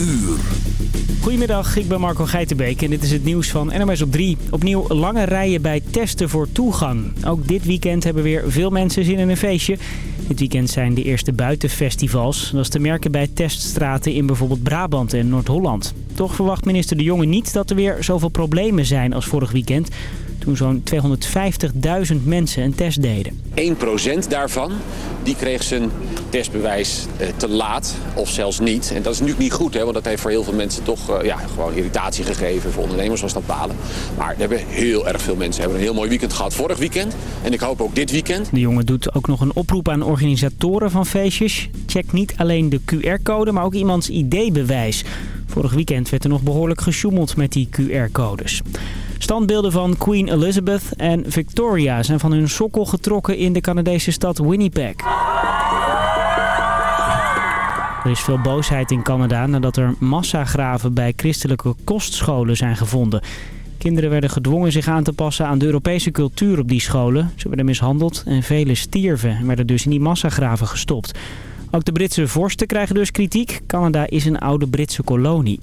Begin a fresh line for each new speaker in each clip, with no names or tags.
uur.
Goedemiddag, ik ben Marco Geitenbeek en dit is het nieuws van NMS op 3. Opnieuw lange rijen bij testen voor toegang. Ook dit weekend hebben weer veel mensen zin in een feestje. Dit weekend zijn de eerste buitenfestivals. Dat is te merken bij teststraten in bijvoorbeeld Brabant en Noord-Holland. Toch verwacht minister De Jonge niet dat er weer zoveel problemen zijn als vorig weekend toen zo'n 250.000 mensen een test deden.
1% daarvan die kreeg zijn testbewijs eh, te laat of zelfs niet. En dat is natuurlijk niet goed, hè, want dat heeft voor heel veel mensen toch uh, ja, gewoon irritatie gegeven. Voor ondernemers was dat balen. Maar er hebben heel erg veel mensen hebben een heel mooi weekend gehad vorig weekend. En ik hoop ook dit weekend.
De jongen doet ook nog een oproep aan organisatoren van feestjes. Check niet alleen de QR-code, maar ook iemands ID-bewijs. Vorig weekend werd er nog behoorlijk gesjoemeld met die QR-codes. Standbeelden van Queen Elizabeth en Victoria zijn van hun sokkel getrokken in de Canadese stad Winnipeg. Er is veel boosheid in Canada nadat er massagraven bij christelijke kostscholen zijn gevonden. Kinderen werden gedwongen zich aan te passen aan de Europese cultuur op die scholen. Ze werden mishandeld en velen stierven en werden dus in die massagraven gestopt. Ook de Britse vorsten krijgen dus kritiek. Canada is een oude Britse kolonie.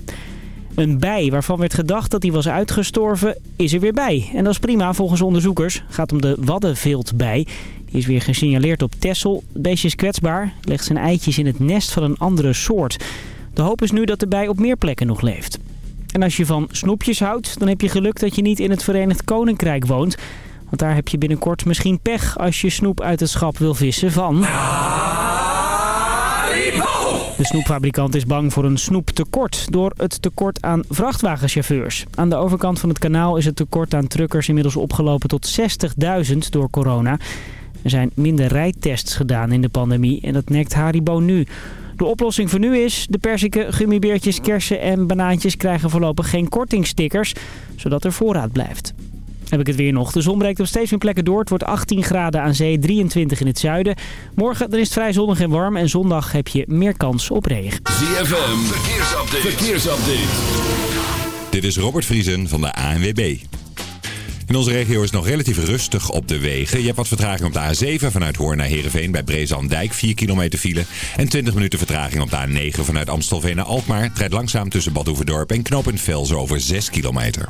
Een bij waarvan werd gedacht dat hij was uitgestorven, is er weer bij. En dat is prima volgens onderzoekers. Gaat om de waddenviltbij. Die is weer gesignaleerd op Texel. Het beestje is kwetsbaar, legt zijn eitjes in het nest van een andere soort. De hoop is nu dat de bij op meer plekken nog leeft. En als je van snoepjes houdt, dan heb je geluk dat je niet in het Verenigd Koninkrijk woont. Want daar heb je binnenkort misschien pech als je snoep uit het schap wil vissen van... De snoepfabrikant is bang voor een snoeptekort door het tekort aan vrachtwagenchauffeurs. Aan de overkant van het kanaal is het tekort aan truckers inmiddels opgelopen tot 60.000 door corona. Er zijn minder rijtests gedaan in de pandemie en dat nekt Haribo nu. De oplossing voor nu is, de persiken, gummibeertjes, kersen en banaantjes krijgen voorlopig geen kortingstickers, zodat er voorraad blijft. Heb ik het weer nog. De zon breekt op steeds meer plekken door. Het wordt 18 graden aan zee, 23 in het zuiden. Morgen dan is het vrij zonnig en warm. En zondag heb je meer kans op regen.
ZFM, verkeersupdate. verkeersupdate.
Dit is Robert Vriesen van de ANWB. In onze regio is het nog relatief rustig op de wegen. Je hebt wat vertraging op de A7 vanuit Hoorn naar Heerenveen bij Brezandijk. 4 kilometer file. En 20 minuten vertraging op de A9 vanuit Amstelveen naar Alkmaar. Het rijdt langzaam tussen Bad Oeverdorp en Knopend Velzen over 6 kilometer.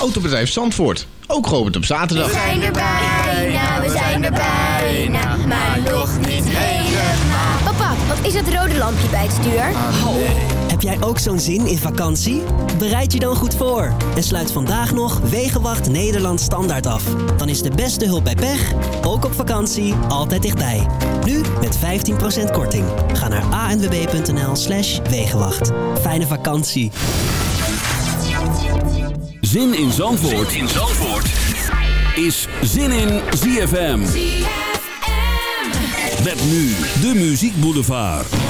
Autobedrijf Zandvoort. Ook geopend op zaterdag.
We zijn er bijna, we zijn er bijna, maar nog niet helemaal.
Papa, wat is het rode lampje bij het stuur?
Oh. Heb jij ook zo'n zin in vakantie? Bereid je dan goed voor en sluit vandaag nog Wegenwacht Nederland Standaard af. Dan is de beste hulp bij pech, ook op vakantie, altijd dichtbij. Nu met 15% korting. Ga naar anwb.nl slash Wegenwacht. Fijne vakantie.
Zin in Zandvoort, zin in Zandvoort. is Zin in ZFM. Met nu de Muziek Boulevard.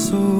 sou.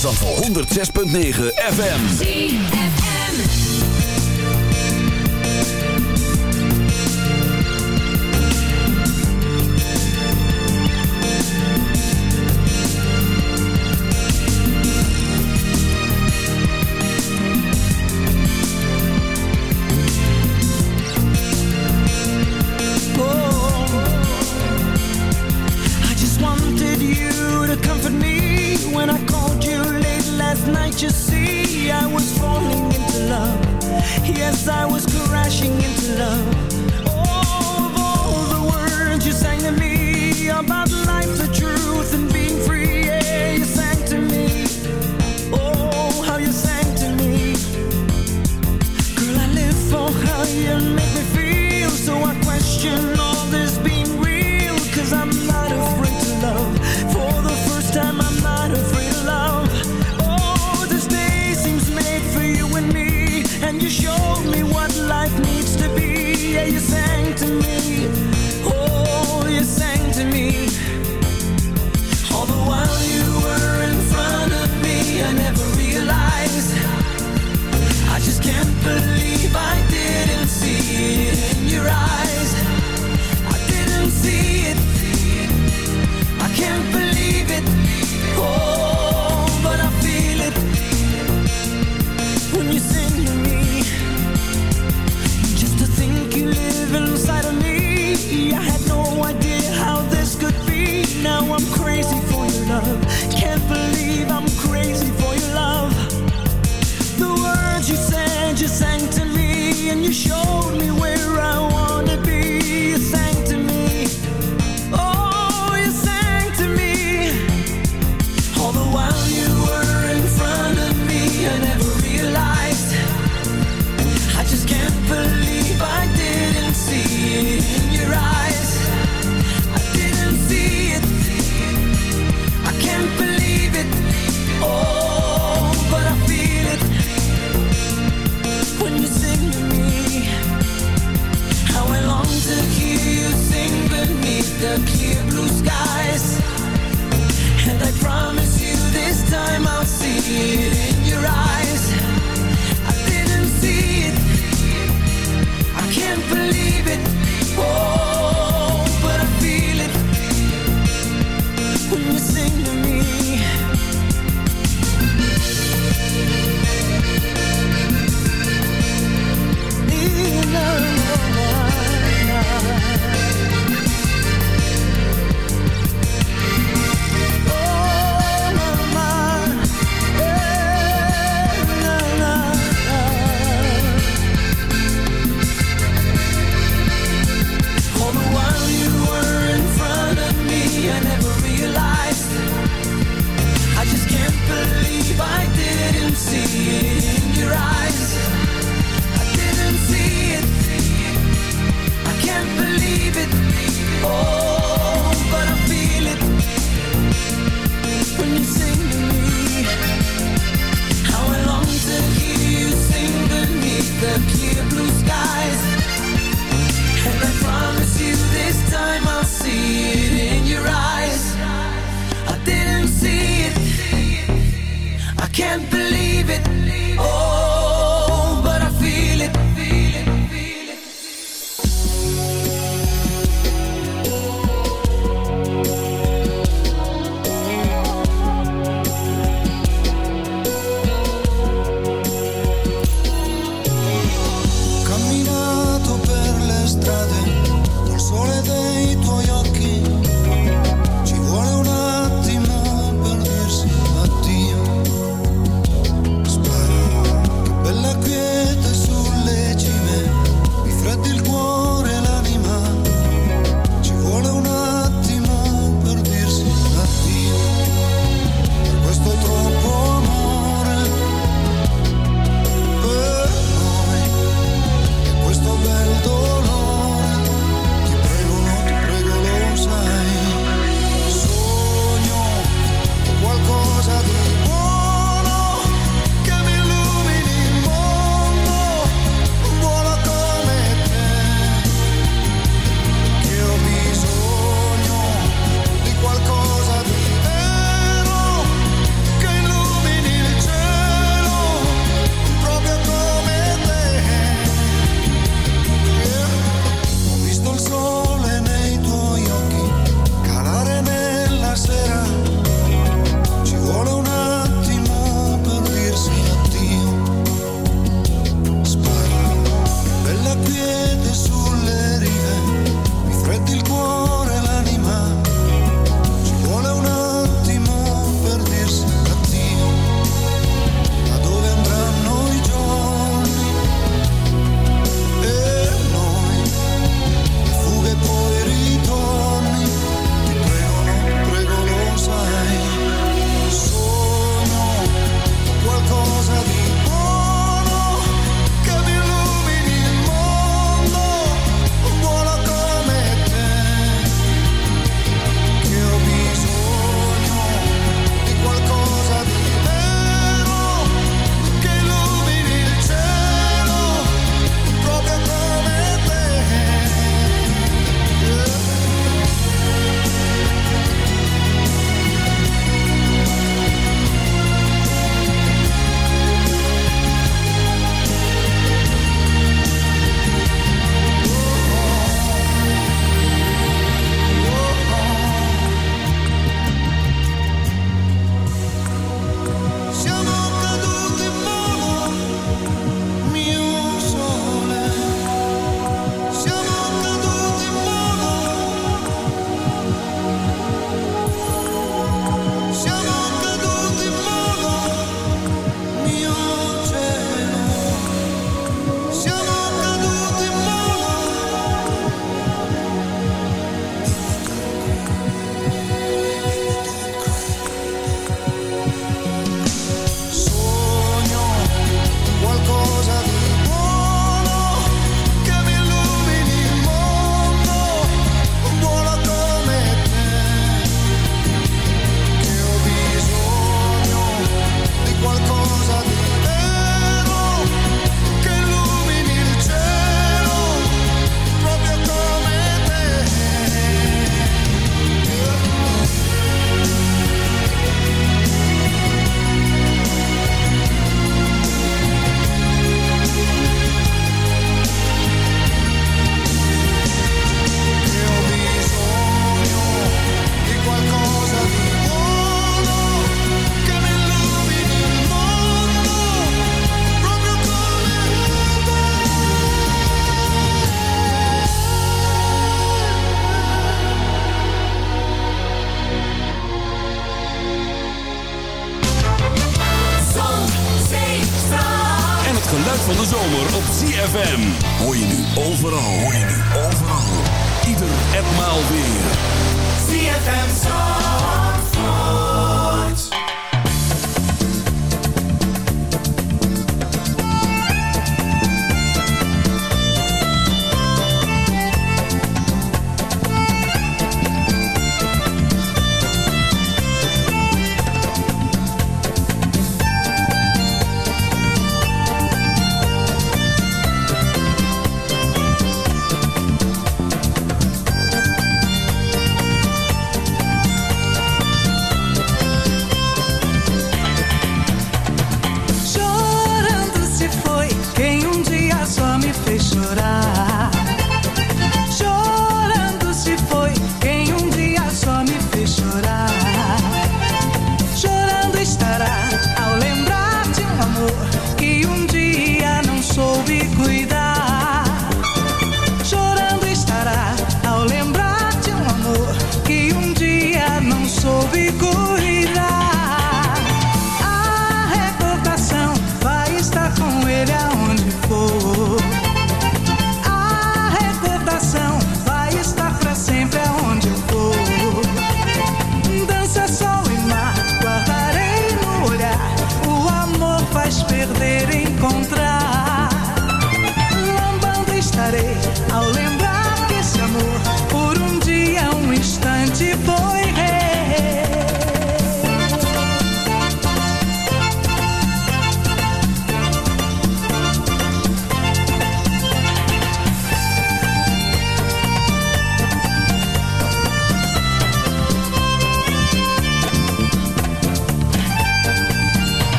Zandvoort. 106.9 FM.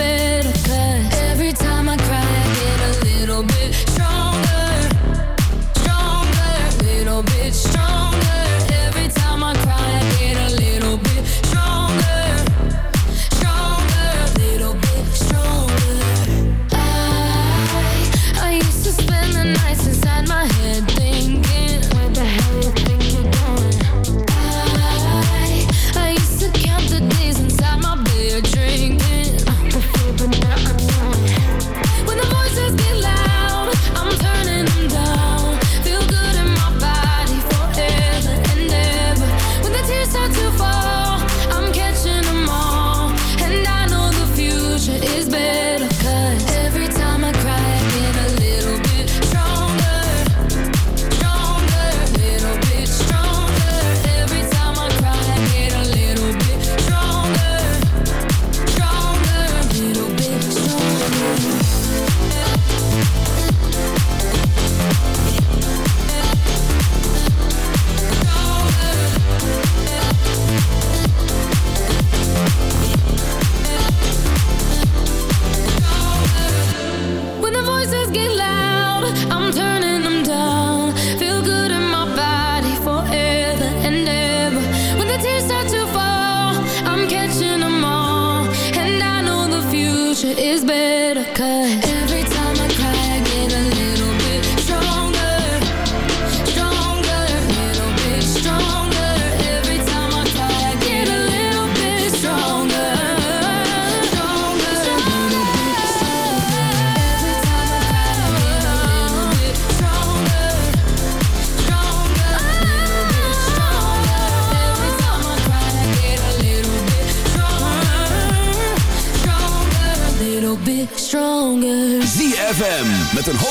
open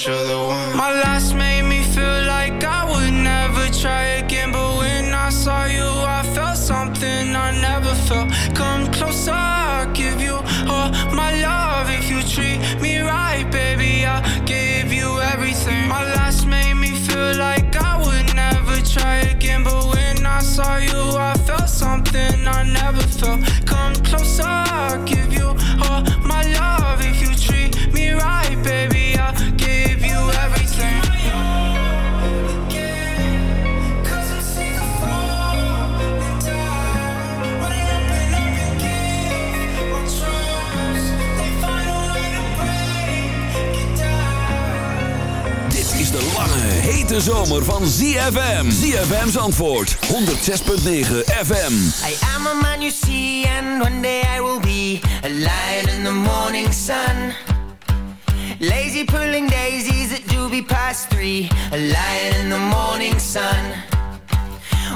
show the
zomer van ZFM. ZFM's antwoord, 106.9 FM.
I am a man you see, and one day I will be a lion in the morning sun. Lazy pulling daisies at doobie past three, a lion in the morning sun.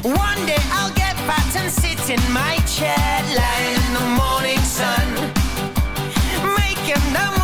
One day I'll get fat and sit in my chair, lying in the morning sun. Making the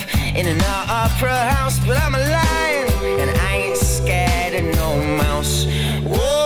in an opera house, but I'm a lion and I ain't scared of no mouse. Whoa,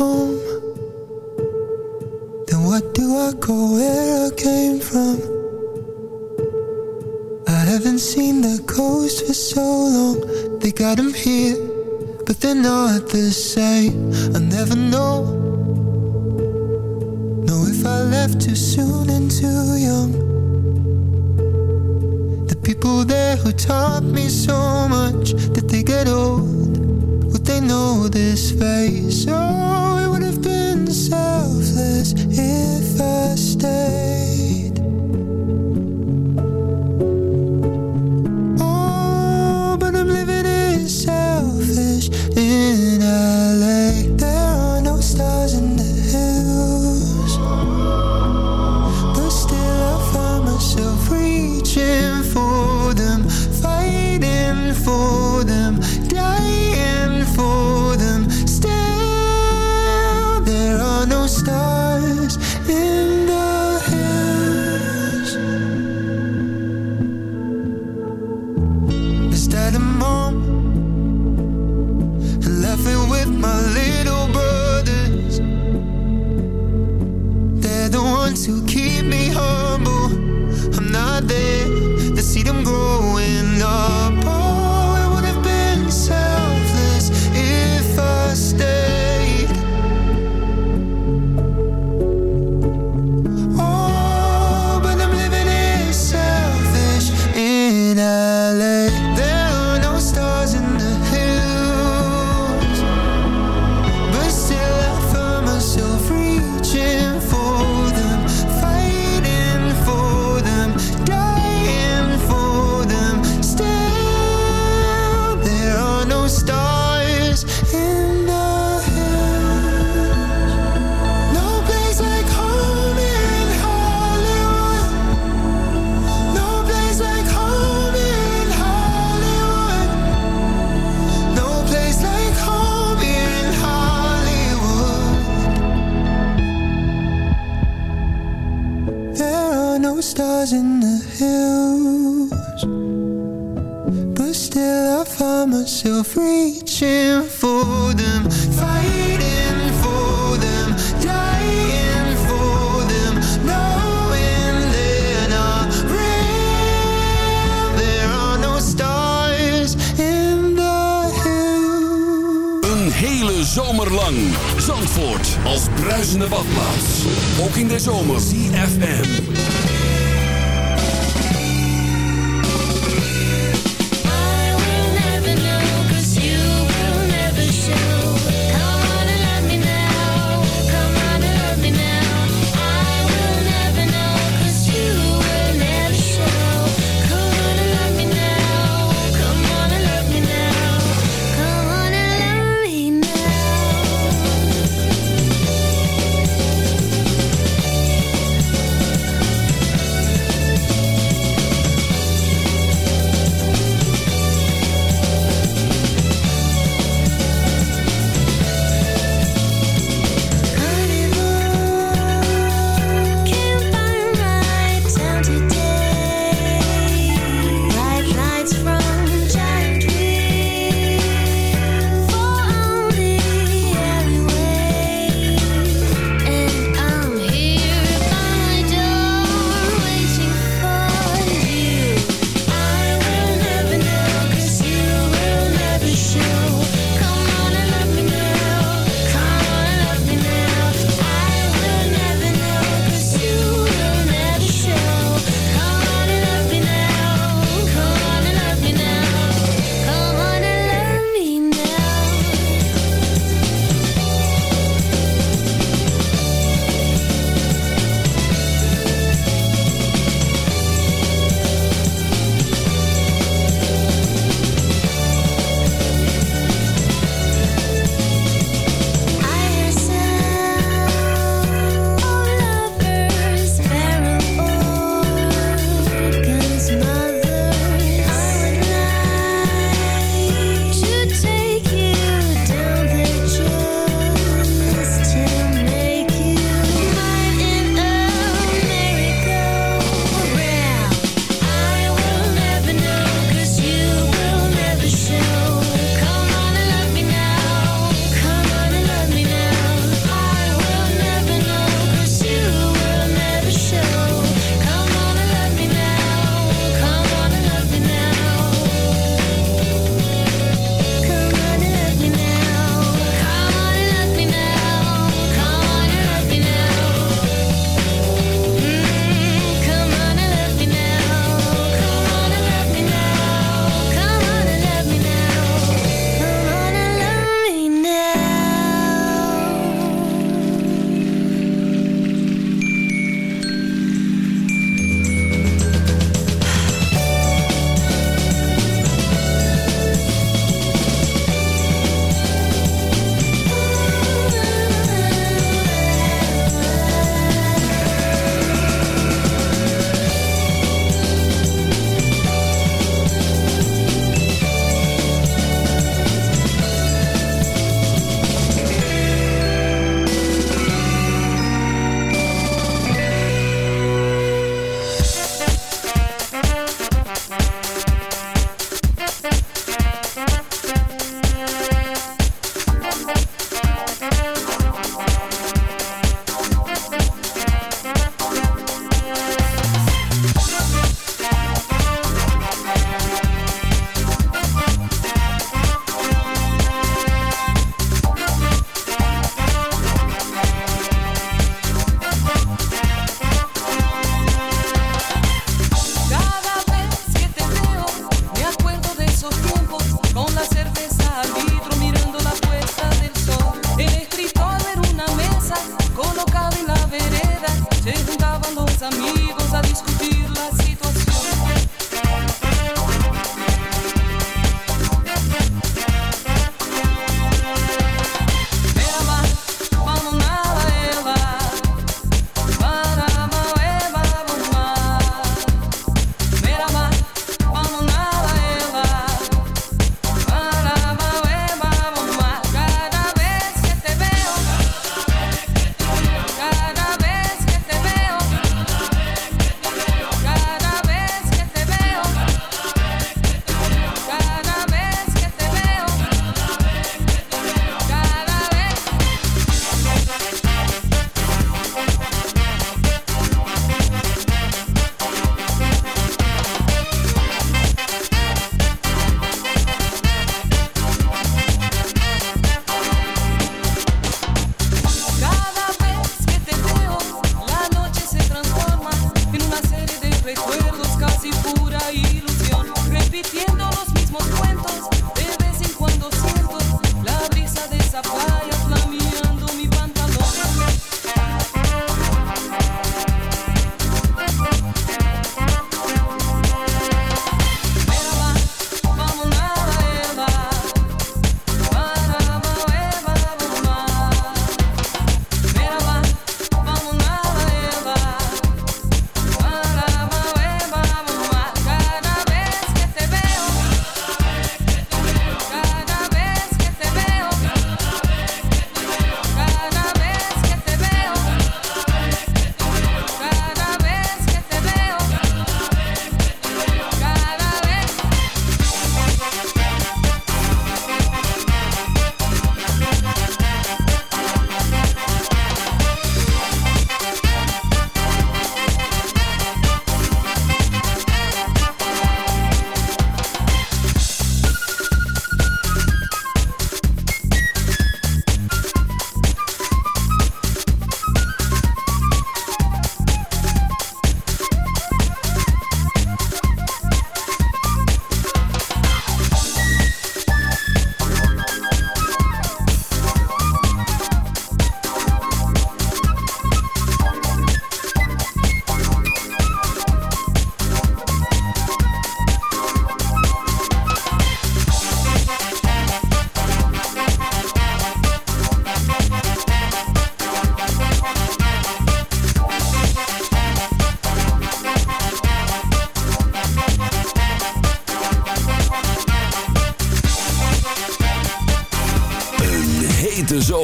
home, then what do I go where I came from? I haven't seen the coast for so long. They got 'em here, but they're not the same. I never know. Know if I left too soon and too young. The people there who taught me so much that they get old. Would they know this face? Oh, selfless if I stayed.